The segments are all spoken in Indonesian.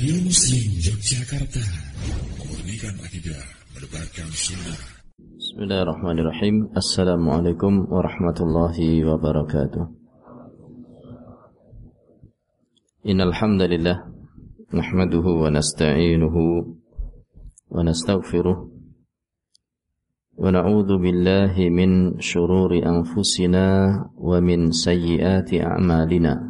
Radio Muslim Yogyakarta. Memurnikan akidah Mendebarkan sunnah. Bismillahirrahmanirrahim. Assalamualaikum warahmatullahi wabarakatuh. Innalhamdulillah Nahmaduhu wa nasta'inuhu Wa nasta'gfiruh Wa na'udhu billahi min syururi anfusina Wa min sayyiati a'malina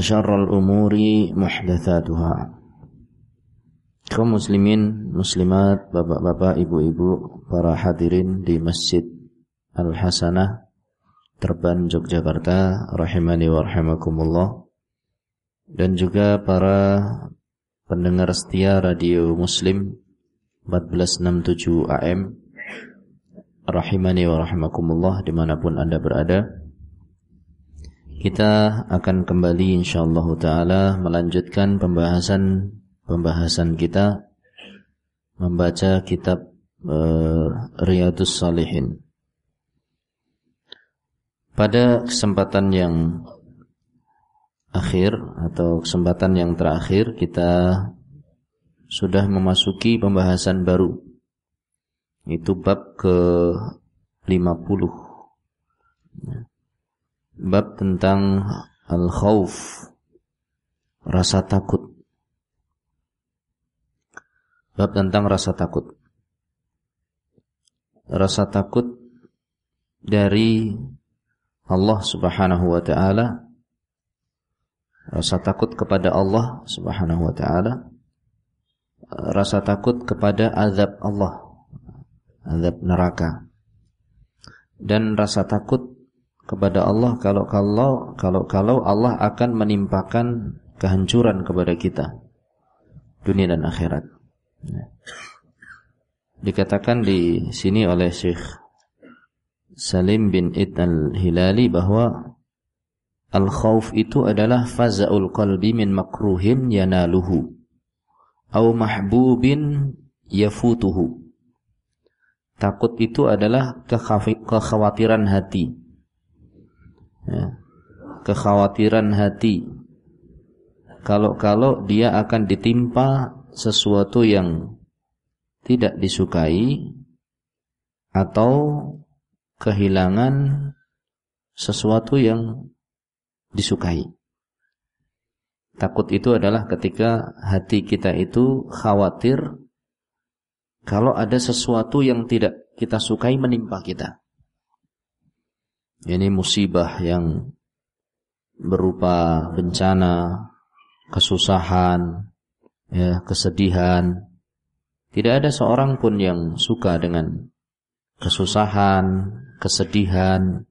Syarral umuri muhdatsatuha. Kaum muslimin, muslimat, bapak-bapak, ibu-ibu, para hadirin di Masjid Al-Hasanah Terban Yogyakarta rahimani wa rahimakumullah dan juga para pendengar setia radio Muslim 1467 AM rahimani wa rahimakumullah di mana pun anda berada kita akan kembali insyaallah taala melanjutkan pembahasan pembahasan kita membaca kitab uh, Riyadus Salihin. Pada kesempatan yang akhir atau kesempatan yang terakhir kita sudah memasuki pembahasan baru. Itu bab ke 50 bab tentang al-khauf rasa takut. Bab tentang rasa takut. Rasa takut dari Allah Subhanahu wa taala. Rasa takut kepada Allah Subhanahu wa taala. Rasa takut kepada azab Allah azab neraka. Dan rasa takut kepada Allah kalau kalau kalau kalau Allah akan menimpakan kehancuran kepada kita dunia dan akhirat. Ya. Dikatakan di sini oleh Syekh Salim bin Id al-Hilali bahwa al-khauf itu adalah faza'ul qalbi min makruhin yanaluhu au mahbubin yafutuhu. Takut itu adalah kekhawatiran hati ya, kekhawatiran hati kalau-kalau dia akan ditimpa sesuatu yang tidak disukai atau kehilangan sesuatu yang disukai. Takut itu adalah ketika hati kita itu khawatir kalau ada sesuatu yang tidak kita sukai menimpa kita. Ini musibah yang berupa bencana, kesusahan, ya, kesedihan. Tidak ada seorang pun yang suka dengan kesusahan, kesedihan,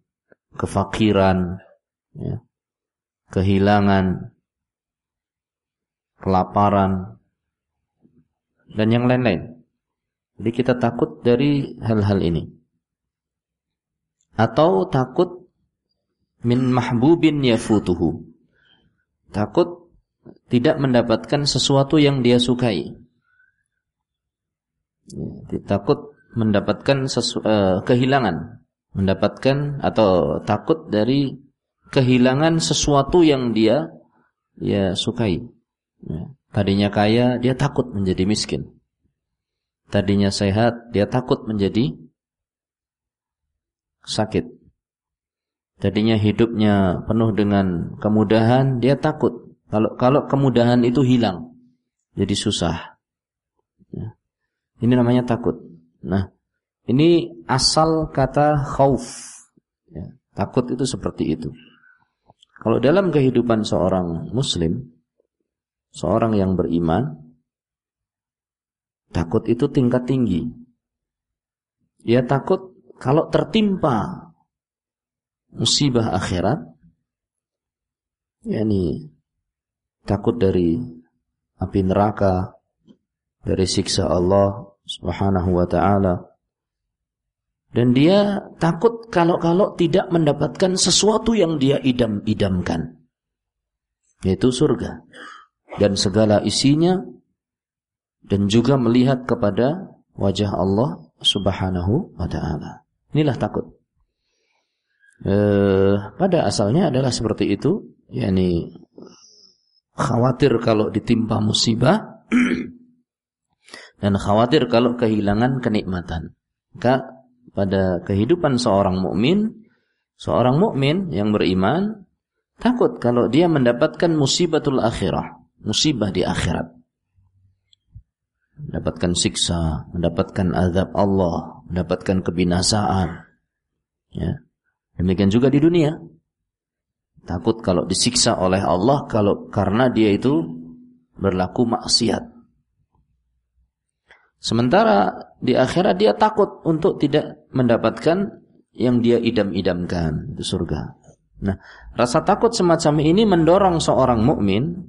kefakiran, ya, kehilangan, kelaparan, dan yang lain-lain. Jadi kita takut dari hal-hal ini atau takut min mahbubin yafutuhu. Takut tidak mendapatkan sesuatu yang dia sukai. Ya, takut mendapatkan sesu, uh, kehilangan, mendapatkan atau takut dari kehilangan sesuatu yang dia ya sukai. Ya. Tadinya kaya, dia takut menjadi miskin. Tadinya sehat, dia takut menjadi sakit. Tadinya hidupnya penuh dengan kemudahan, dia takut kalau kalau kemudahan itu hilang, jadi susah. Ya. Ini namanya takut. Nah, ini asal kata khauf. Ya, takut itu seperti itu. Kalau dalam kehidupan seorang muslim, seorang yang beriman, takut itu tingkat tinggi. Ia takut kalau tertimpa musibah akhirat, yakni takut dari api neraka, dari siksa Allah Subhanahu wa taala. Dan dia takut kalau-kalau tidak mendapatkan sesuatu yang dia idam-idamkan. Yaitu surga. Dan segala isinya. Dan juga melihat kepada wajah Allah subhanahu wa ta'ala. Inilah takut. Eh, pada asalnya adalah seperti itu. yakni khawatir kalau ditimpa musibah. dan khawatir kalau kehilangan kenikmatan. Maka pada kehidupan seorang mukmin, seorang mukmin yang beriman takut kalau dia mendapatkan musibatul akhirah, musibah di akhirat. Mendapatkan siksa, mendapatkan azab Allah, mendapatkan kebinasaan. Ya. Demikian juga di dunia. Takut kalau disiksa oleh Allah kalau karena dia itu berlaku maksiat. Sementara di akhirat dia takut untuk tidak mendapatkan yang dia idam-idamkan, itu surga. Nah, rasa takut semacam ini mendorong seorang mukmin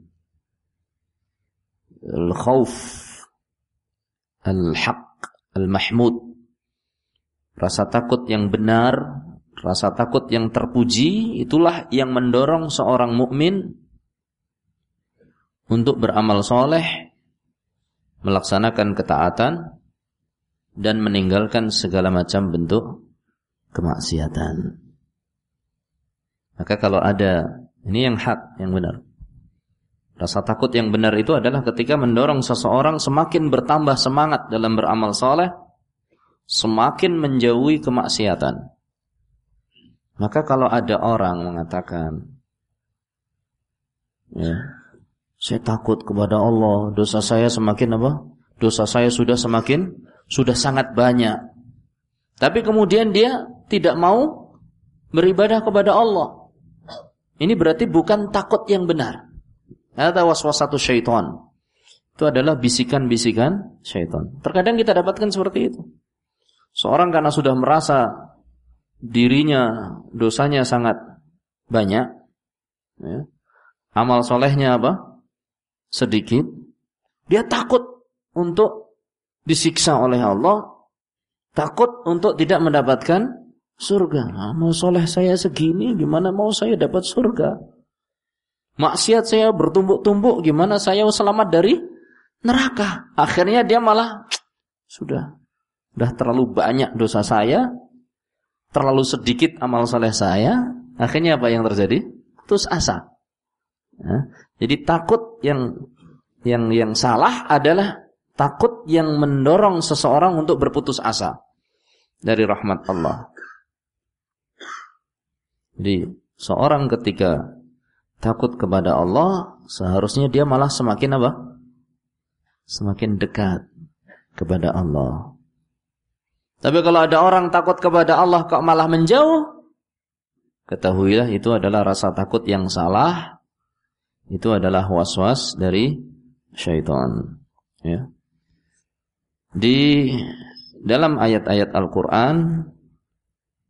al-khauf al-haq al-mahmud rasa takut yang benar, rasa takut yang terpuji itulah yang mendorong seorang mukmin untuk beramal soleh melaksanakan ketaatan dan meninggalkan segala macam bentuk kemaksiatan. Maka kalau ada ini yang hak, yang benar. Rasa takut yang benar itu adalah ketika mendorong seseorang semakin bertambah semangat dalam beramal soleh, semakin menjauhi kemaksiatan. Maka kalau ada orang mengatakan, ya, saya takut kepada Allah, dosa saya semakin apa? Dosa saya sudah semakin sudah sangat banyak. Tapi kemudian dia tidak mau beribadah kepada Allah. Ini berarti bukan takut yang benar. Ada waswasatu syaitan. Itu adalah bisikan-bisikan syaitan. Terkadang kita dapatkan seperti itu. Seorang karena sudah merasa dirinya dosanya sangat banyak, ya, amal solehnya apa? sedikit, dia takut untuk disiksa oleh Allah, takut untuk tidak mendapatkan surga. Nah, mau soleh saya segini, gimana mau saya dapat surga? Maksiat saya bertumbuk-tumbuk, gimana saya selamat dari neraka? Akhirnya dia malah sudah, sudah terlalu banyak dosa saya, terlalu sedikit amal soleh saya. Akhirnya apa yang terjadi? Terus asa. Ya. Jadi takut yang yang yang salah adalah takut yang mendorong seseorang untuk berputus asa dari rahmat Allah. Jadi seorang ketika takut kepada Allah seharusnya dia malah semakin apa? Semakin dekat kepada Allah. Tapi kalau ada orang takut kepada Allah kok malah menjauh, ketahuilah itu adalah rasa takut yang salah itu adalah was-was dari syaitan. Ya. Di dalam ayat-ayat Al-Quran,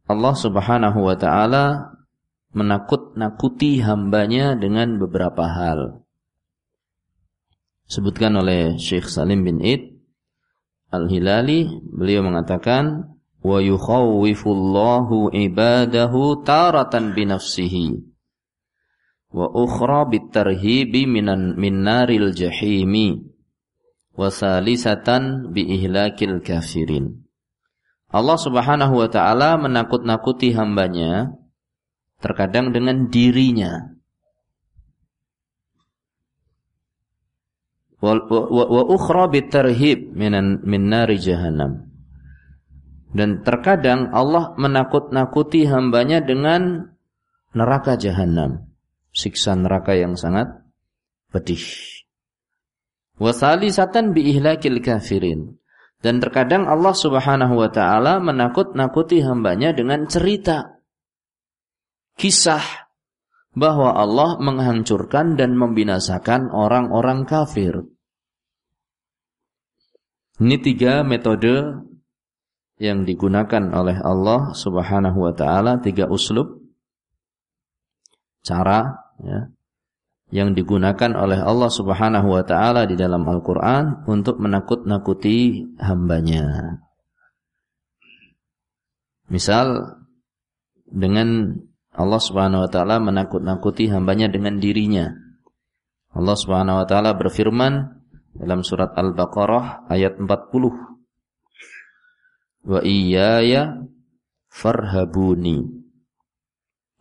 Allah subhanahu wa ta'ala menakut-nakuti hambanya dengan beberapa hal. Sebutkan oleh Syekh Salim bin Id Al-Hilali, beliau mengatakan, wa yukhawwifullahu ibadahu taratan binafsihi wa ukhra bitarhibi minan min naril jahimi wa salisatan bi ihlakil kafirin. Allah Subhanahu wa taala menakut-nakuti hambanya terkadang dengan dirinya wa, wa, wa ukhra min nari jahannam dan terkadang Allah menakut-nakuti hambanya dengan neraka jahanam siksa neraka yang sangat pedih. Wasali satan bi kafirin. Dan terkadang Allah Subhanahu wa taala menakut-nakuti hambanya dengan cerita kisah bahwa Allah menghancurkan dan membinasakan orang-orang kafir. Ini tiga metode yang digunakan oleh Allah Subhanahu wa taala, tiga uslub cara ya, yang digunakan oleh Allah Subhanahu wa taala di dalam Al-Qur'an untuk menakut-nakuti hambanya. Misal dengan Allah Subhanahu wa taala menakut-nakuti hambanya dengan dirinya. Allah Subhanahu wa taala berfirman dalam surat Al-Baqarah ayat 40. Wa iyaya farhabuni.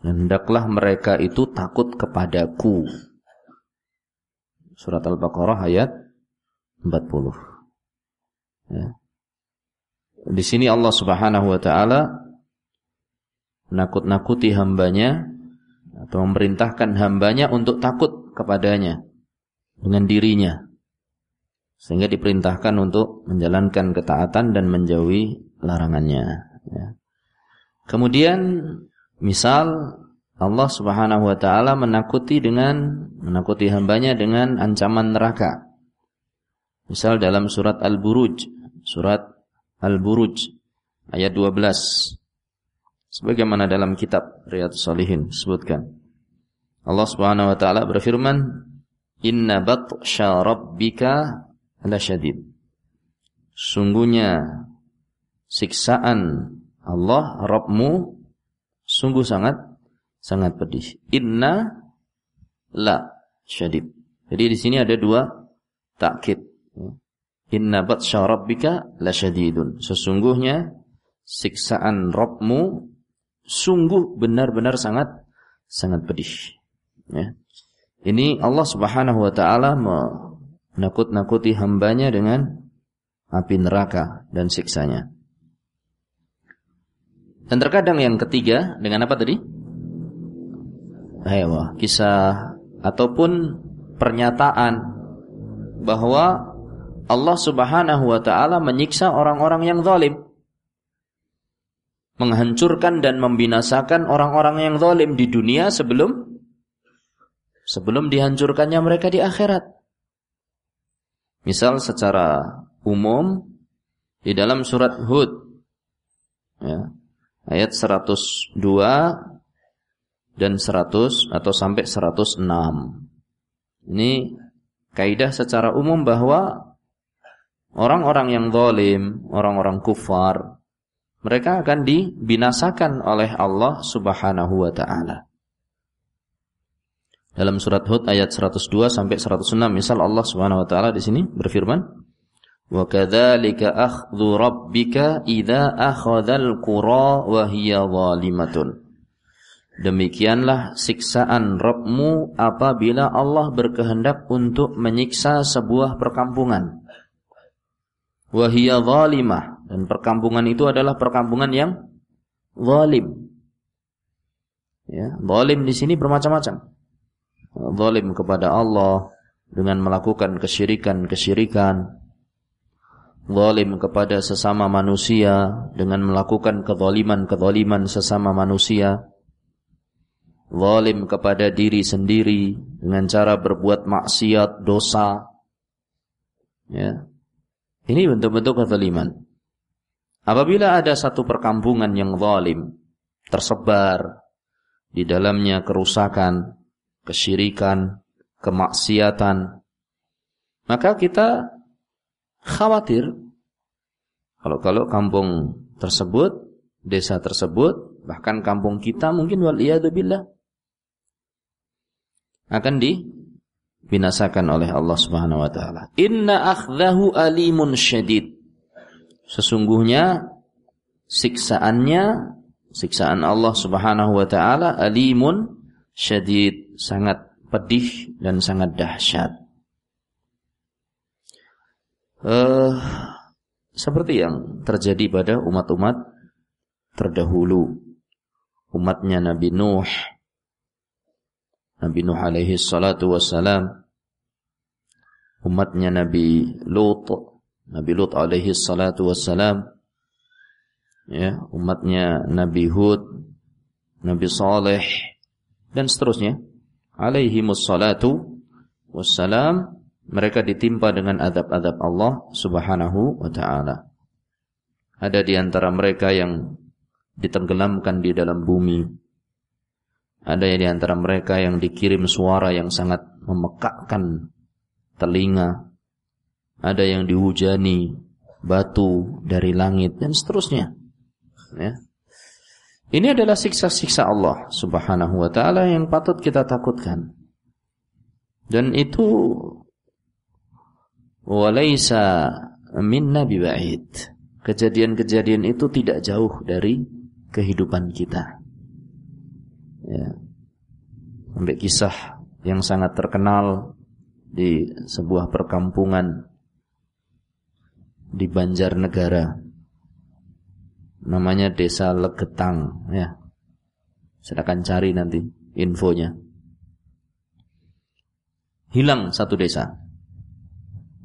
Hendaklah mereka itu takut kepadaku. Surat Al-Baqarah ayat 40. Ya. Di sini Allah Subhanahu wa taala menakut-nakuti hambanya atau memerintahkan hambanya untuk takut kepadanya dengan dirinya. Sehingga diperintahkan untuk menjalankan ketaatan dan menjauhi larangannya. Ya. Kemudian misal Allah Subhanahu wa taala menakuti dengan menakuti hambanya dengan ancaman neraka. Misal dalam surat Al-Buruj, surat Al-Buruj ayat 12. Sebagaimana dalam kitab Riyadhus Shalihin disebutkan. Allah Subhanahu wa taala berfirman, "Inna batsya rabbika lasyadid." Sungguhnya siksaan Allah Rabbmu sungguh sangat sangat pedih. Inna la syadid. Jadi di sini ada dua takkid. Inna batsya rabbika la syadidun. Sesungguhnya siksaan Rabbmu sungguh benar-benar sangat sangat pedih. Ya. Ini Allah Subhanahu wa taala menakut-nakuti hambanya dengan api neraka dan siksanya. Dan terkadang yang ketiga dengan apa tadi? Ayo, kisah ataupun pernyataan bahwa Allah Subhanahu wa taala menyiksa orang-orang yang zalim. Menghancurkan dan membinasakan orang-orang yang zalim di dunia sebelum sebelum dihancurkannya mereka di akhirat. Misal secara umum di dalam surat Hud ya, ayat 102 dan 100 atau sampai 106. Ini kaidah secara umum bahwa orang-orang yang zalim, orang-orang kufar, mereka akan dibinasakan oleh Allah Subhanahu wa taala. Dalam surat Hud ayat 102 sampai 106 misal Allah Subhanahu wa taala di sini berfirman Wa kadzalika akhdhu rabbika idza akhadzal qura wa hiya zalimatun Demikianlah siksaan Rabbmu apabila Allah berkehendak untuk menyiksa sebuah perkampungan. Wahia zalimah. Dan perkampungan itu adalah perkampungan yang zalim. Ya, zalim di sini bermacam-macam. Zalim kepada Allah dengan melakukan kesyirikan-kesyirikan. Zalim kepada sesama manusia dengan melakukan kezaliman-kezaliman sesama manusia zalim kepada diri sendiri dengan cara berbuat maksiat, dosa. Ya. Ini bentuk-bentuk kezaliman. Apabila ada satu perkampungan yang zalim tersebar di dalamnya kerusakan, kesyirikan, kemaksiatan, maka kita khawatir kalau kalau kampung tersebut, desa tersebut, bahkan kampung kita mungkin wal billah akan dibinasakan oleh Allah Subhanahu wa taala. Inna akhdahu alimun syadid. Sesungguhnya siksaannya siksaan Allah Subhanahu wa taala alimun syadid, sangat pedih dan sangat dahsyat. Uh, seperti yang terjadi pada umat-umat terdahulu. Umatnya Nabi Nuh, Nabi Nuh alaihi salatu wassalam, umatnya Nabi Lut, Nabi Lut alaihi salatu wassalam ya, umatnya Nabi Hud, Nabi Saleh dan seterusnya. Alaihi salatu wassalam mereka ditimpa dengan adab-adab Allah Subhanahu wa taala. Ada di antara mereka yang ditenggelamkan di dalam bumi. Ada di antara mereka yang dikirim suara yang sangat memekakkan telinga. Ada yang dihujani batu dari langit dan seterusnya. Ya. Ini adalah siksa-siksa Allah Subhanahu wa taala yang patut kita takutkan. Dan itu walaisa minna biba'id. Kejadian-kejadian itu tidak jauh dari kehidupan kita. Ya. Sampai kisah yang sangat terkenal di sebuah perkampungan di Banjarnegara. Namanya Desa Legetang ya. Silakan cari nanti infonya. Hilang satu desa.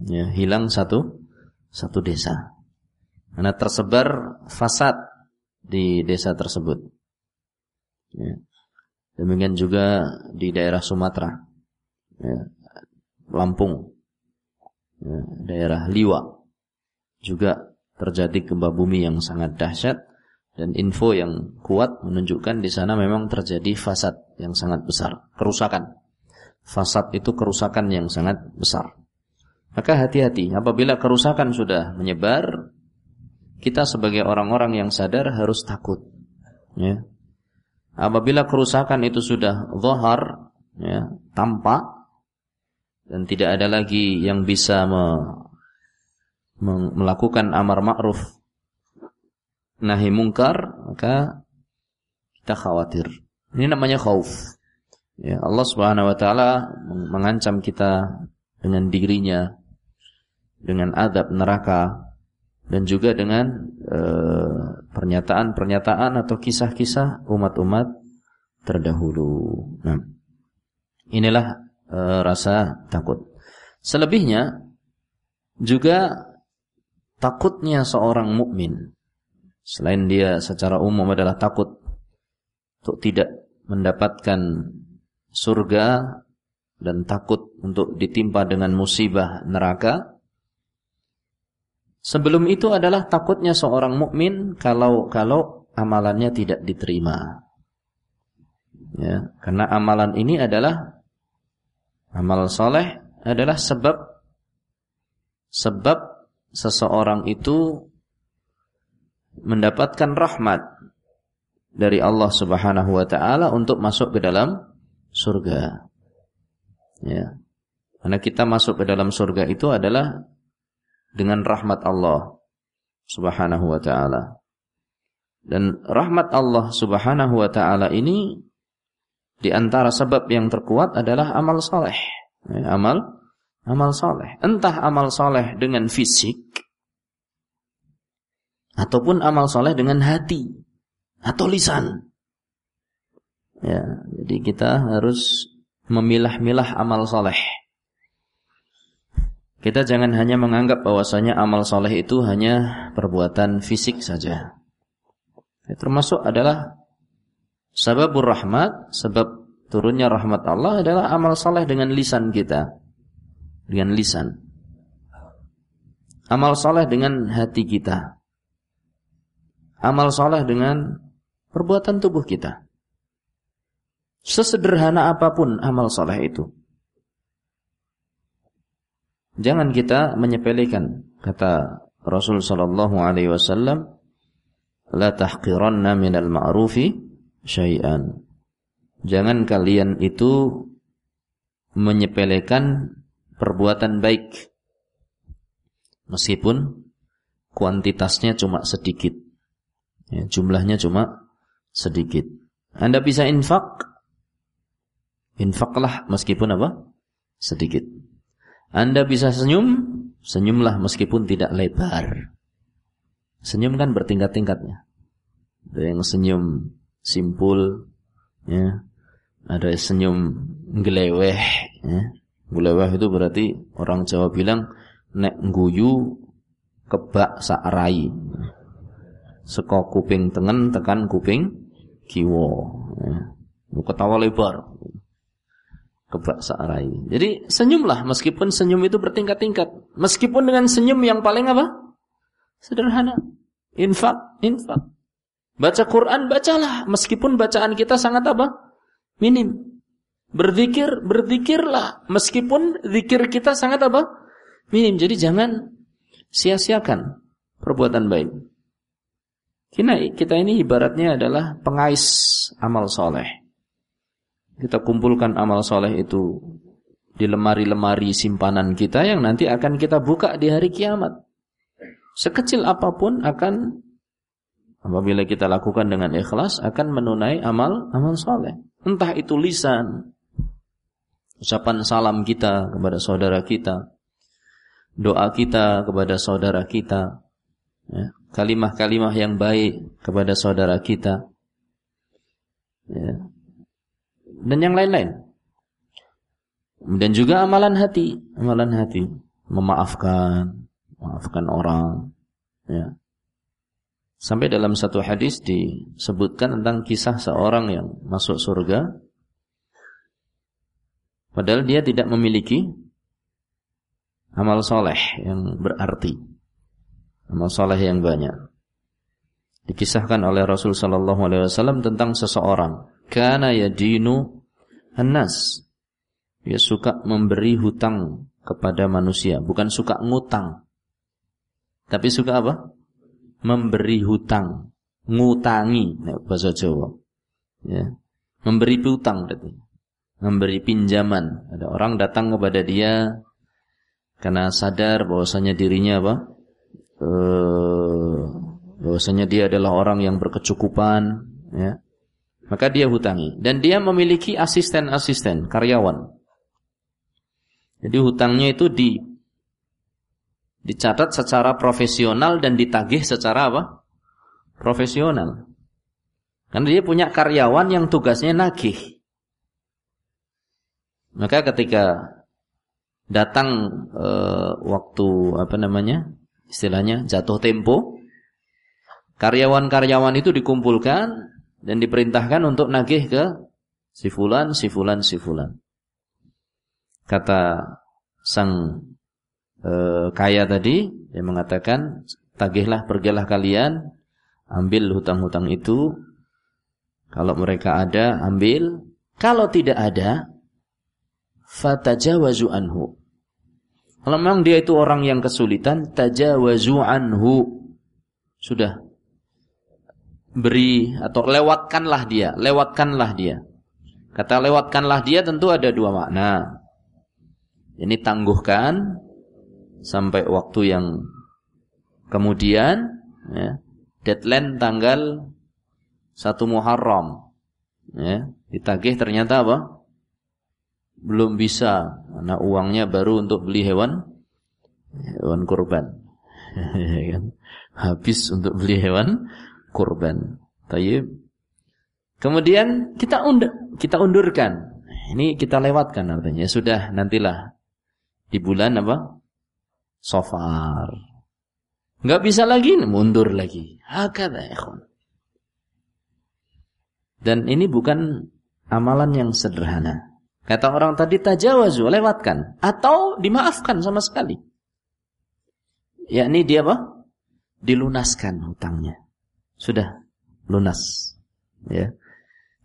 Ya, hilang satu satu desa. Karena tersebar fasad di desa tersebut. Ya. Demikian juga di daerah Sumatera, ya. Lampung, ya. daerah Liwa juga terjadi gempa bumi yang sangat dahsyat dan info yang kuat menunjukkan di sana memang terjadi fasad yang sangat besar, kerusakan. Fasad itu kerusakan yang sangat besar. Maka hati-hati apabila kerusakan sudah menyebar, kita sebagai orang-orang yang sadar harus takut. Ya. Apabila kerusakan itu sudah zahar, ya, tampak dan tidak ada lagi yang bisa melakukan amar ma'ruf nahi mungkar, maka kita khawatir. Ini namanya khauf. Ya, Allah Subhanahu wa taala mengancam kita dengan dirinya dengan adab neraka dan juga dengan eh, pernyataan-pernyataan atau kisah-kisah umat-umat terdahulu. Nah, inilah e, rasa takut. Selebihnya juga takutnya seorang mukmin selain dia secara umum adalah takut untuk tidak mendapatkan surga dan takut untuk ditimpa dengan musibah neraka Sebelum itu adalah takutnya seorang mukmin kalau kalau amalannya tidak diterima. Ya, karena amalan ini adalah amal soleh adalah sebab sebab seseorang itu mendapatkan rahmat dari Allah Subhanahu wa taala untuk masuk ke dalam surga. Ya. Karena kita masuk ke dalam surga itu adalah dengan rahmat Allah Subhanahu wa taala. Dan rahmat Allah Subhanahu wa taala ini di antara sebab yang terkuat adalah amal soleh. Ya, amal amal soleh. Entah amal soleh dengan fisik ataupun amal soleh dengan hati atau lisan. Ya, jadi kita harus memilah-milah amal soleh. Kita jangan hanya menganggap bahwasanya amal soleh itu hanya perbuatan fisik saja. Ya, termasuk adalah sababur rahmat, sebab turunnya rahmat Allah adalah amal soleh dengan lisan kita. Dengan lisan. Amal soleh dengan hati kita. Amal soleh dengan perbuatan tubuh kita. Sesederhana apa pun amal soleh itu. Jangan kita menyepelekan kata Rasul sallallahu alaihi wasallam la tahqiranna minal ma'rufi syai'an. Jangan kalian itu menyepelekan perbuatan baik meskipun kuantitasnya cuma sedikit. Ya, jumlahnya cuma sedikit. Anda bisa infak infaklah meskipun apa? sedikit. Anda bisa senyum, senyumlah meskipun tidak lebar. Senyum kan bertingkat-tingkatnya. Ada yang senyum simpul, ya. Ada senyum geleweh, ya. Geleweh itu berarti orang Jawa bilang nek guyu kebak sakrai. Seko kuping tengen tekan kuping kiwo. Ya. Ketawa lebar. Kebak sakrai. Jadi senyumlah meskipun senyum itu bertingkat-tingkat. Meskipun dengan senyum yang paling apa? Sederhana. Infak, infak. Baca Quran, bacalah. Meskipun bacaan kita sangat apa? Minim. Berzikir, berzikirlah. Meskipun zikir kita sangat apa? Minim. Jadi jangan sia-siakan perbuatan baik. Kita, kita ini ibaratnya adalah pengais amal soleh. Kita kumpulkan amal soleh itu di lemari-lemari simpanan kita yang nanti akan kita buka di hari kiamat. Sekecil apa pun akan apabila kita lakukan dengan ikhlas akan menunai amal amal soleh. Entah itu lisan, ucapan salam kita kepada saudara kita, doa kita kepada saudara kita, ya, kalimah-kalimah yang baik kepada saudara kita, ya, dan yang lain-lain. Dan juga amalan hati, amalan hati, memaafkan, memaafkan orang, ya. Sampai dalam satu hadis disebutkan tentang kisah seorang yang masuk surga padahal dia tidak memiliki amal soleh yang berarti, amal soleh yang banyak. Dikisahkan oleh Rasul Sallallahu Alaihi Wasallam tentang seseorang, karena ya dinu anas, dia suka memberi hutang kepada manusia, bukan suka ngutang, tapi suka apa? Memberi hutang, ngutangi, bahasa Jawa, ya, memberi hutang berarti, memberi pinjaman. Ada orang datang kepada dia karena sadar bahwasanya dirinya apa? Eh, bahwasanya dia adalah orang yang berkecukupan, ya. Maka dia hutangi dan dia memiliki asisten-asisten, karyawan. Jadi hutangnya itu di dicatat secara profesional dan ditagih secara apa? Profesional. Karena dia punya karyawan yang tugasnya nagih. Maka ketika datang e, waktu apa namanya istilahnya jatuh tempo karyawan-karyawan itu dikumpulkan dan diperintahkan untuk nagih ke si fulan si fulan si fulan. Kata sang e, kaya tadi dia mengatakan tagihlah pergilah kalian ambil hutang-hutang itu. Kalau mereka ada ambil. Kalau tidak ada fatajawazu anhu. Kalau memang dia itu orang yang kesulitan, tajawazu anhu. Sudah beri atau lewatkanlah dia, lewatkanlah dia. Kata lewatkanlah dia tentu ada dua makna. Ini tangguhkan sampai waktu yang kemudian ya, deadline tanggal satu Muharram. Ya, ditagih ternyata apa? Belum bisa, nah uangnya baru untuk beli hewan hewan kurban. Ya kan? Habis untuk beli hewan kurban. Tayyib. Kemudian kita undur, kita undurkan. Ini kita lewatkan artinya. Sudah nantilah di bulan apa? Sofar. Enggak bisa lagi, mundur lagi. Hakada ikhwan. Dan ini bukan amalan yang sederhana. Kata orang tadi tajawazu, lewatkan atau dimaafkan sama sekali. Yakni dia apa? Dilunaskan hutangnya. Sudah lunas. Ya.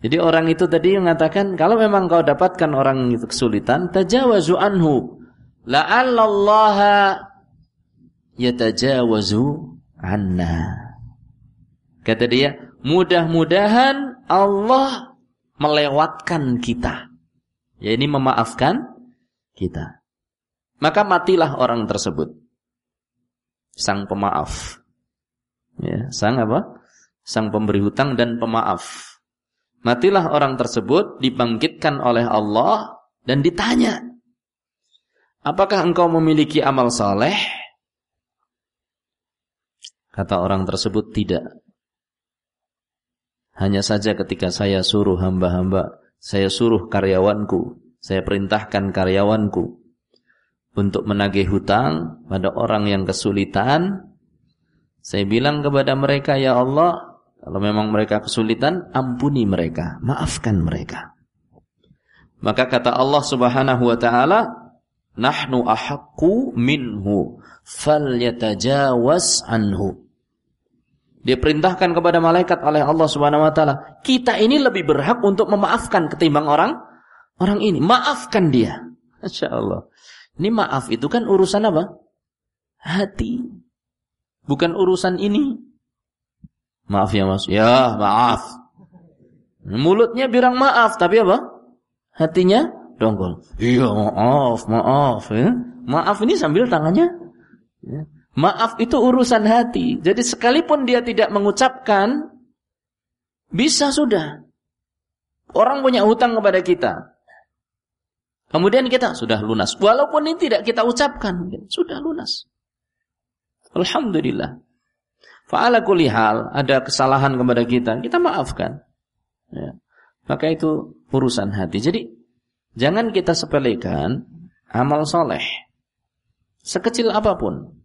Jadi orang itu tadi mengatakan kalau memang kau dapatkan orang itu kesulitan, tajawazu anhu. La'allallaha yatajawazu anna. Kata dia, mudah-mudahan Allah melewatkan kita. Ya ini memaafkan kita. Maka matilah orang tersebut. Sang pemaaf. Ya, sang apa? Sang pemberi hutang dan pemaaf. Matilah orang tersebut dibangkitkan oleh Allah dan ditanya. Apakah engkau memiliki amal saleh? Kata orang tersebut tidak. Hanya saja ketika saya suruh hamba-hamba saya suruh karyawanku, saya perintahkan karyawanku untuk menagih hutang pada orang yang kesulitan, Saya bilang kepada mereka, ya Allah, kalau memang mereka kesulitan, ampuni mereka, maafkan mereka. Maka kata Allah Subhanahu wa taala, "Nahnu ahaqqu minhu falyatajawaz anhu." Dia perintahkan kepada malaikat oleh Allah Subhanahu wa taala, kita ini lebih berhak untuk memaafkan ketimbang orang orang ini. Maafkan dia. Masya Allah. Ini maaf itu kan urusan apa? Hati. Bukan urusan ini. Maaf ya mas. Ya maaf. Mulutnya bilang maaf, tapi apa? Hatinya dongkol. Iya maaf, maaf. Ya. Maaf ini sambil tangannya. Ya. Maaf itu urusan hati. Jadi sekalipun dia tidak mengucapkan, bisa sudah. Orang punya hutang kepada kita. Kemudian kita sudah lunas. Walaupun ini tidak kita ucapkan, sudah lunas. Alhamdulillah. Fa'ala kulli hal, ada kesalahan kepada kita, kita maafkan. Ya. Maka itu urusan hati. Jadi, jangan kita sepelekan amal soleh. Sekecil apa pun.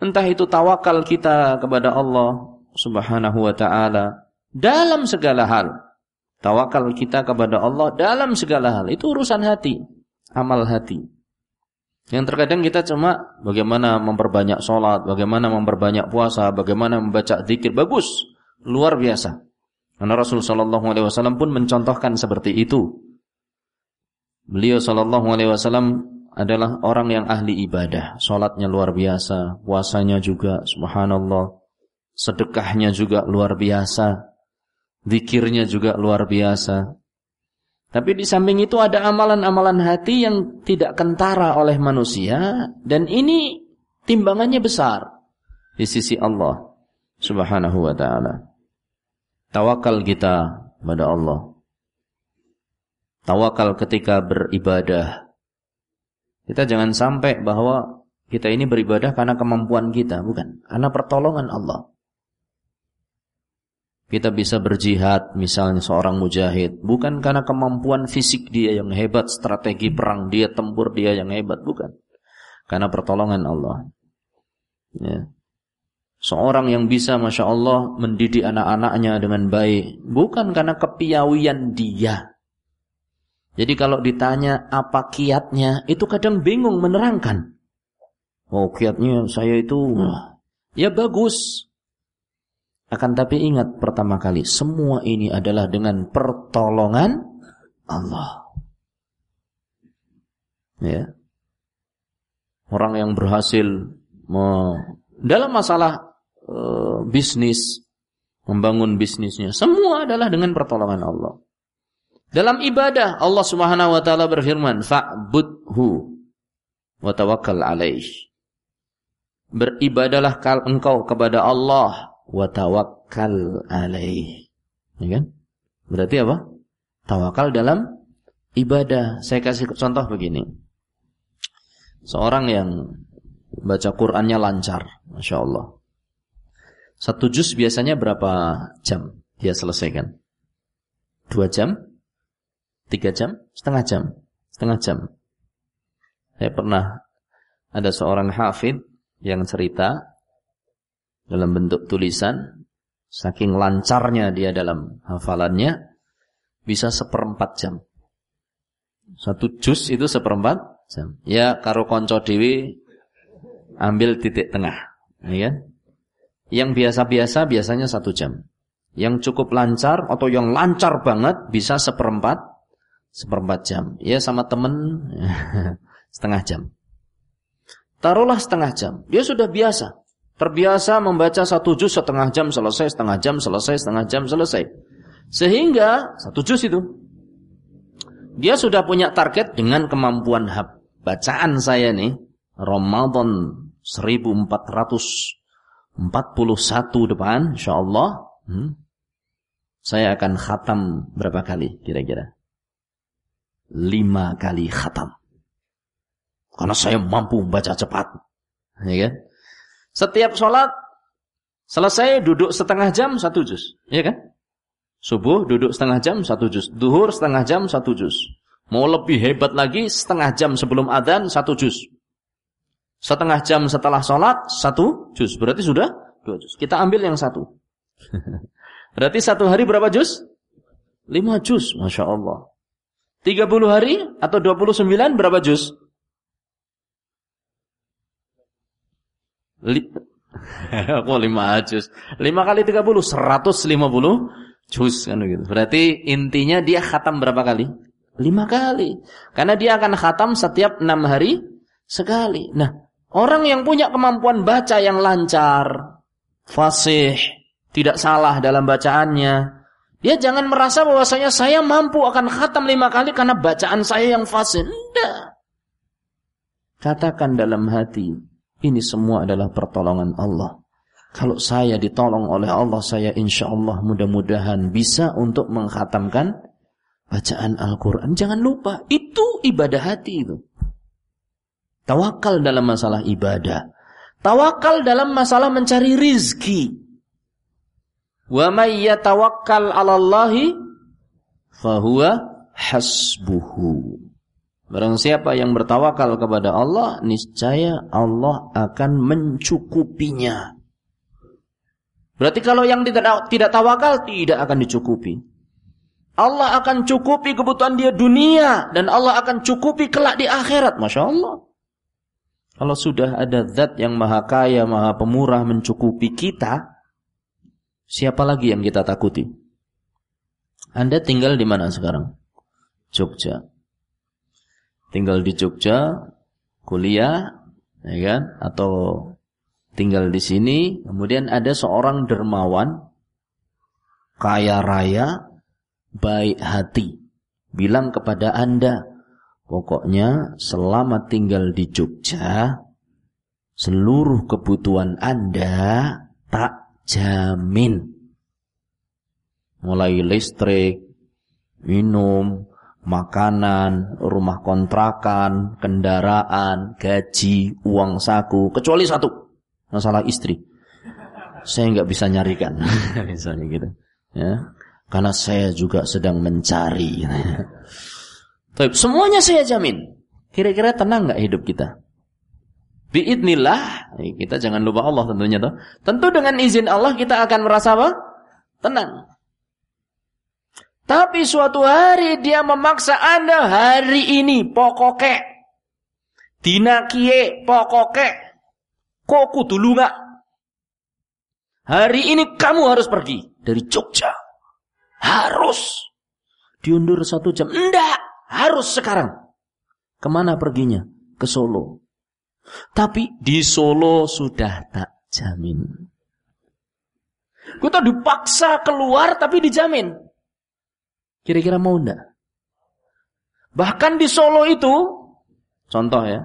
Entah itu tawakal kita kepada Allah subhanahu wa ta'ala. Dalam segala hal. Tawakal kita kepada Allah dalam segala hal. Itu urusan hati. Amal hati. Yang terkadang kita cuma bagaimana memperbanyak sholat, bagaimana memperbanyak puasa, bagaimana membaca zikir bagus, luar biasa. Karena Rasul Shallallahu Alaihi Wasallam pun mencontohkan seperti itu. Beliau Shallallahu Alaihi Wasallam adalah orang yang ahli ibadah, sholatnya luar biasa, puasanya juga, subhanallah, sedekahnya juga luar biasa, zikirnya juga luar biasa. Tapi di samping itu ada amalan-amalan hati yang tidak kentara oleh manusia dan ini timbangannya besar di sisi Allah Subhanahu wa taala. Tawakal kita pada Allah. Tawakal ketika beribadah. Kita jangan sampai bahwa kita ini beribadah karena kemampuan kita, bukan, karena pertolongan Allah. Kita bisa berjihad misalnya seorang mujahid bukan karena kemampuan fisik dia yang hebat, strategi perang dia, tempur dia yang hebat, bukan. Karena pertolongan Allah. Ya. Seorang yang bisa Masya Allah mendidik anak-anaknya dengan baik bukan karena kepiawian dia. Jadi kalau ditanya apa kiatnya itu kadang bingung menerangkan. Oh kiatnya saya itu ya bagus akan tapi ingat pertama kali, semua ini adalah dengan pertolongan Allah. Ya. Orang yang berhasil dalam masalah e, bisnis, membangun bisnisnya, semua adalah dengan pertolongan Allah. Dalam ibadah Allah Subhanahu wa taala berfirman, "Fa'budhu wa tawakkal alaih." Beribadalah engkau kepada Allah wa tawakkal alaih. Ya kan? Berarti apa? Tawakal dalam ibadah. Saya kasih contoh begini. Seorang yang baca Qur'annya lancar, Masya Allah. Satu juz biasanya berapa jam dia selesaikan? Dua jam? Tiga jam? Setengah jam? Setengah jam. Saya pernah ada seorang hafid yang cerita dalam bentuk tulisan, saking lancarnya dia dalam hafalannya, bisa seperempat jam. Satu jus itu seperempat jam. Ya karo konco dewi ambil titik tengah, ya kan? Yang biasa-biasa biasanya satu jam. Yang cukup lancar atau yang lancar banget bisa seperempat seperempat jam. Ya sama temen setengah jam. Taruhlah setengah jam. Dia sudah biasa. Terbiasa membaca satu juz setengah jam selesai, setengah jam selesai, setengah jam selesai. Sehingga satu juz itu dia sudah punya target dengan kemampuan bacaan saya nih Ramadan 1441 depan insyaallah hmm, saya akan khatam berapa kali kira-kira? Lima kali khatam. Karena saya mampu membaca cepat. Ya kan? Setiap sholat selesai duduk setengah jam satu juz, ya kan? Subuh duduk setengah jam satu juz, duhur setengah jam satu juz. Mau lebih hebat lagi setengah jam sebelum adzan satu juz. Setengah jam setelah sholat, satu juz. Berarti sudah dua juz. Kita ambil yang satu. Berarti satu hari berapa juz? Lima juz, Masya Allah. 30 hari atau 29 berapa juz? Kok lima juz? Lima kali 30, 150 juz kan begitu. Berarti intinya dia khatam berapa kali? Lima kali. Karena dia akan khatam setiap enam hari sekali. Nah, orang yang punya kemampuan baca yang lancar, fasih, tidak salah dalam bacaannya. Dia jangan merasa bahwasanya saya mampu akan khatam lima kali karena bacaan saya yang fasih. Tidak. Katakan dalam hati, ini semua adalah pertolongan Allah. Kalau saya ditolong oleh Allah, saya insya Allah mudah-mudahan bisa untuk menghatamkan bacaan Al-Quran. Jangan lupa, itu ibadah hati itu. Tawakal dalam masalah ibadah. Tawakal dalam masalah mencari rizki. Wa may yatawakkal 'ala Allahi fahuwa hasbuhu. Barang siapa yang bertawakal kepada Allah, niscaya Allah akan mencukupinya. Berarti kalau yang tidak tidak tawakal tidak akan dicukupi. Allah akan cukupi kebutuhan dia dunia dan Allah akan cukupi kelak di akhirat. Masya Allah. Kalau sudah ada zat yang maha kaya, maha pemurah mencukupi kita, Siapa lagi yang kita takuti? Anda tinggal di mana sekarang? Jogja. Tinggal di Jogja, kuliah, ya kan? Atau tinggal di sini, kemudian ada seorang dermawan, kaya raya, baik hati, bilang kepada Anda, pokoknya selama tinggal di Jogja, seluruh kebutuhan Anda tak jamin. Mulai listrik, minum, makanan, rumah kontrakan, kendaraan, gaji, uang saku, kecuali satu, masalah istri. Saya nggak bisa nyarikan, misalnya gitu. Ya, karena saya juga sedang mencari. Tapi semuanya saya jamin. Kira-kira tenang nggak hidup kita? Biidnillah, kita jangan lupa Allah tentunya toh. Tentu dengan izin Allah kita akan merasa apa? Tenang. Tapi suatu hari dia memaksa Anda hari ini pokoknya dina kie pokoknya kok kudu nggak? Hari ini kamu harus pergi dari Jogja. Harus. Diundur satu jam. Enggak. Harus sekarang. Ke mana perginya? Ke Solo. Tapi di Solo sudah tak jamin. Kita dipaksa keluar tapi dijamin. Kira-kira mau enggak? Bahkan di Solo itu, contoh ya,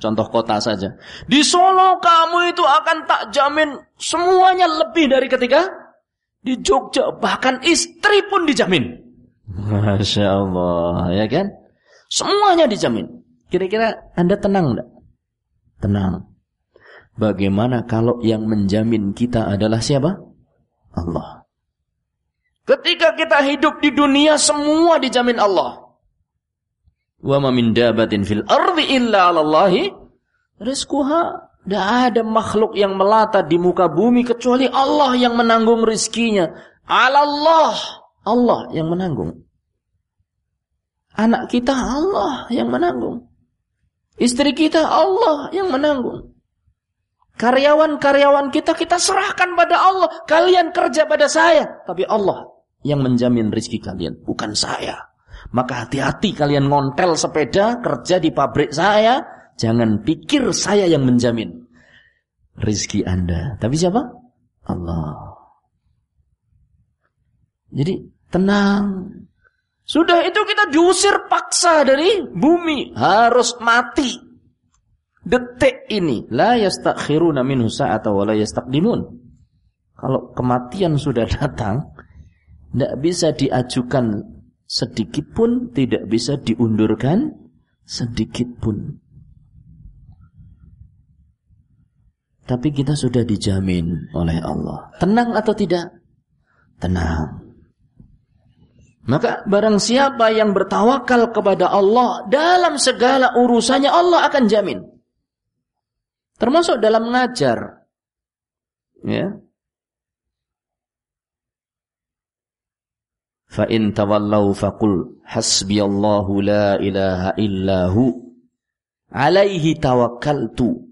contoh kota saja. Di Solo kamu itu akan tak jamin semuanya lebih dari ketika di Jogja. Bahkan istri pun dijamin. Masya Allah, ya kan? Semuanya dijamin. Kira-kira Anda tenang enggak? Tenang. Bagaimana kalau yang menjamin kita adalah siapa? Allah. Ketika kita hidup di dunia semua dijamin Allah. Wa ma min dabatin fil ardi illa 'alallahi rizquha. Tidak ada makhluk yang melata di muka bumi kecuali Allah yang menanggung rizkinya. Allah, Allah yang menanggung. Anak kita Allah yang menanggung. Istri kita Allah yang menanggung. Karyawan-karyawan kita kita serahkan pada Allah. Kalian kerja pada saya. Tapi Allah yang menjamin rezeki kalian. Bukan saya. Maka hati-hati kalian ngontel sepeda kerja di pabrik saya. Jangan pikir saya yang menjamin rezeki anda. Tapi siapa? Allah. Jadi tenang. Sudah itu kita diusir paksa dari bumi. Harus mati. Detik ini. La yastakhiruna minhu sa'ata wa la yastaqdimun. Kalau kematian sudah datang. Tidak bisa diajukan sedikit pun. Tidak bisa diundurkan sedikit pun. Tapi kita sudah dijamin oleh Allah. Tenang atau tidak? Tenang. Maka barang siapa yang bertawakal kepada Allah dalam segala urusannya Allah akan jamin. Termasuk dalam mengajar. Ya. Fa in tawallau faqul hasbiyallahu la ilaha illahu alaihi tawakkaltu.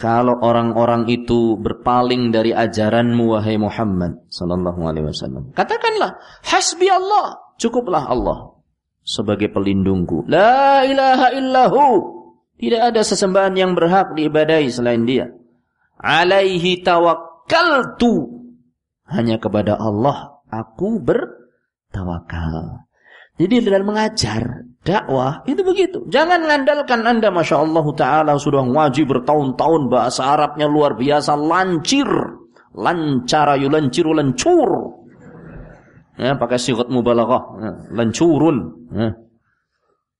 Kalau orang-orang itu berpaling dari ajaranmu wahai Muhammad sallallahu alaihi wasallam, katakanlah hasbi Allah, cukuplah Allah sebagai pelindungku. La ilaha illahu. Tidak ada sesembahan yang berhak diibadai selain Dia. Alaihi tawakkaltu. Hanya kepada Allah Aku bertawakal. Jadi dalam mengajar dakwah itu begitu. Jangan mengandalkan anda, masya Allah Taala sudah wajib bertahun-tahun bahasa Arabnya luar biasa lancir, lancar, lanciru lancur. Ya, pakai sigot mubalaghah, ya, lancurun. Ya.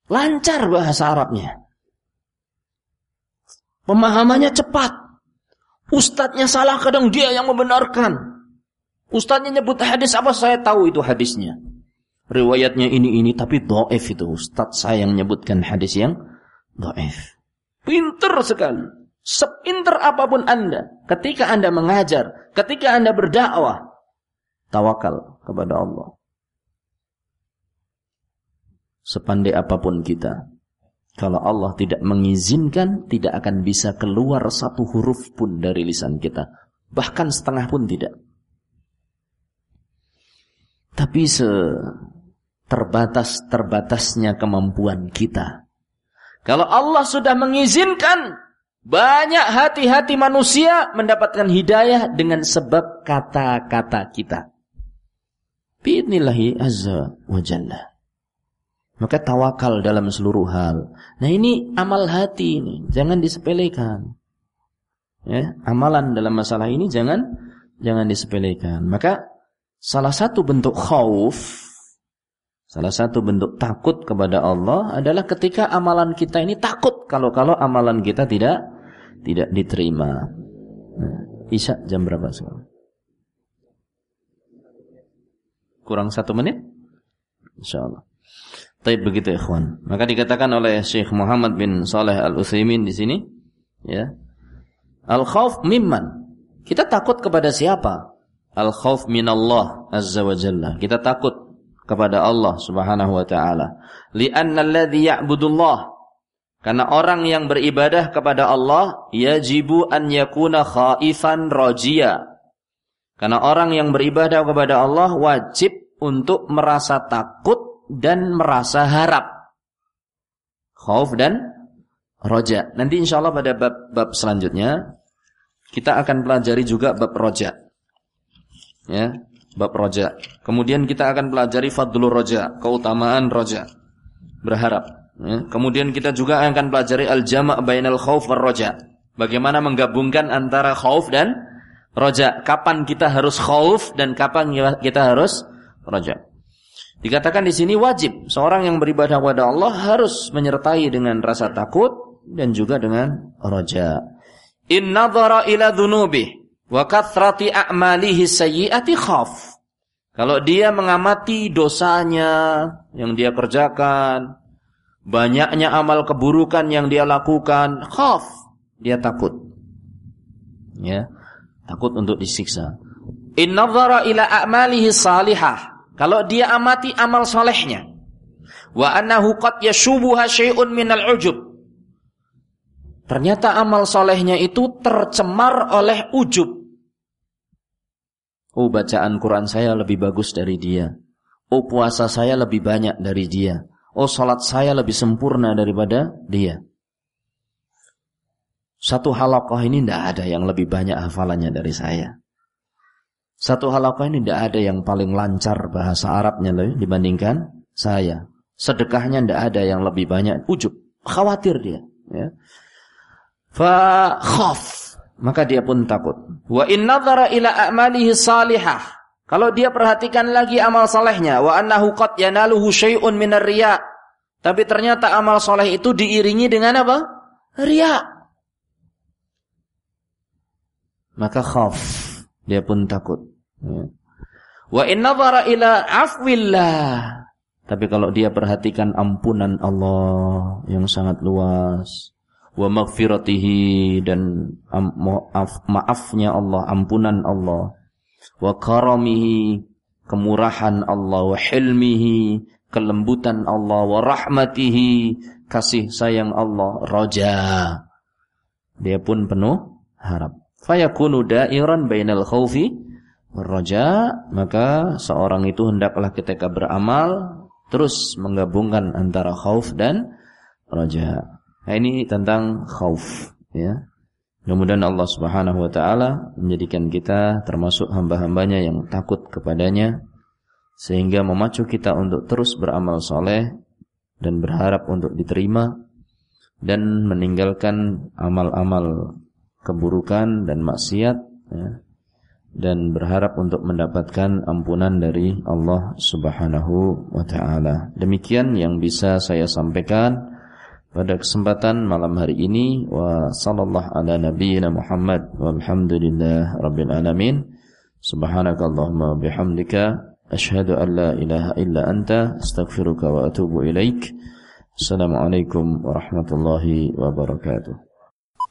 Lancar bahasa Arabnya. Pemahamannya cepat. Ustadznya salah kadang dia yang membenarkan. Ustaznya nyebut hadis apa saya tahu itu hadisnya. Riwayatnya ini ini tapi doef itu Ustaz saya yang menyebutkan hadis yang doef. Pinter sekali. Sepinter apa pun anda, ketika anda mengajar, ketika anda berdakwah, tawakal kepada Allah. Sepandai apa pun kita, kalau Allah tidak mengizinkan, tidak akan bisa keluar satu huruf pun dari lisan kita. Bahkan setengah pun tidak. Tapi terbatas-terbatasnya kemampuan kita. Kalau Allah sudah mengizinkan banyak hati-hati manusia mendapatkan hidayah dengan sebab kata-kata kita. Biidnillahi azza wa jalla. Maka tawakal dalam seluruh hal. Nah ini amal hati ini, jangan disepelekan. Ya, amalan dalam masalah ini jangan jangan disepelekan. Maka Salah satu bentuk khauf, salah satu bentuk takut kepada Allah adalah ketika amalan kita ini takut kalau-kalau amalan kita tidak tidak diterima. Nah, Isya jam berapa sekarang? Kurang satu menit? InsyaAllah. Tapi begitu ikhwan. Maka dikatakan oleh Syekh Muhammad bin Saleh Al-Utsaimin di sini, ya. Al-khauf mimman? Kita takut kepada siapa? al-khauf minallah azza wa jalla. Kita takut kepada Allah Subhanahu wa taala. Li'anna alladhi ya'budullah karena orang yang beribadah kepada Allah yajibu an yakuna khaifan rajia. Karena orang yang beribadah kepada Allah wajib untuk merasa takut dan merasa harap. Khauf dan roja. Nanti insya Allah pada bab-bab selanjutnya kita akan pelajari juga bab roja ya bab roja. Kemudian kita akan pelajari fadlul roja, keutamaan roja. Berharap. Ya. Kemudian kita juga akan pelajari al-jama' bainal khauf war roja. Bagaimana menggabungkan antara khauf dan roja. Kapan kita harus khauf dan kapan kita harus roja. Dikatakan di sini wajib seorang yang beribadah kepada Allah harus menyertai dengan rasa takut dan juga dengan roja. In nadhara ila dhunubi Wa kathrati a'malihi sayyi'ati khaf. Kalau dia mengamati dosanya yang dia kerjakan, banyaknya amal keburukan yang dia lakukan, khaf, dia takut. Ya, takut untuk disiksa. In nadhara ila a'malihi salihah. Kalau dia amati amal solehnya. Wa annahu qad yashubuha syai'un minal ujub. Ternyata amal solehnya itu tercemar oleh ujub. Oh bacaan Quran saya lebih bagus dari dia. Oh puasa saya lebih banyak dari dia. Oh salat saya lebih sempurna daripada dia. Satu halakoh ini tidak ada yang lebih banyak hafalannya dari saya. Satu halakoh ini tidak ada yang paling lancar bahasa Arabnya loh dibandingkan saya. Sedekahnya tidak ada yang lebih banyak. Ujub, khawatir dia. Ya. Fa khaf maka dia pun takut. Wa in nadhara ila a'malihi salihah. Kalau dia perhatikan lagi amal salehnya, wa annahu qad yanaluhu syai'un minar riya. Tapi ternyata amal soleh itu diiringi dengan apa? Ria. Maka khaf. Dia pun takut. Ya. Wa in nadhara ila afwillah. Tapi kalau dia perhatikan ampunan Allah yang sangat luas. Wa maghfiratihi dan maaf, maafnya Allah, ampunan Allah, wa karamihi, kemurahan Allah, wa hilmihi, kelembutan Allah, wa rahmatihi, kasih sayang Allah, roja. Dia pun penuh harap. Fayakunu da'iran bainal khawfi roja, maka seorang itu hendaklah ketika beramal terus menggabungkan antara khauf dan roja. Nah, ini tentang khauf ya. Mudah-mudahan Allah Subhanahu wa taala menjadikan kita termasuk hamba-hambanya yang takut kepadanya sehingga memacu kita untuk terus beramal soleh dan berharap untuk diterima dan meninggalkan amal-amal keburukan dan maksiat ya, dan berharap untuk mendapatkan ampunan dari Allah Subhanahu wa taala. Demikian yang bisa saya sampaikan pada kesempatan malam hari ini wa sallallahu ala nabiyyina Muhammad walhamdulillah rabbil alamin. Subhanakallahumma bihamdika asyhadu an la ilaha illa anta astaghfiruka wa atubu ilaik. Assalamualaikum warahmatullahi wabarakatuh.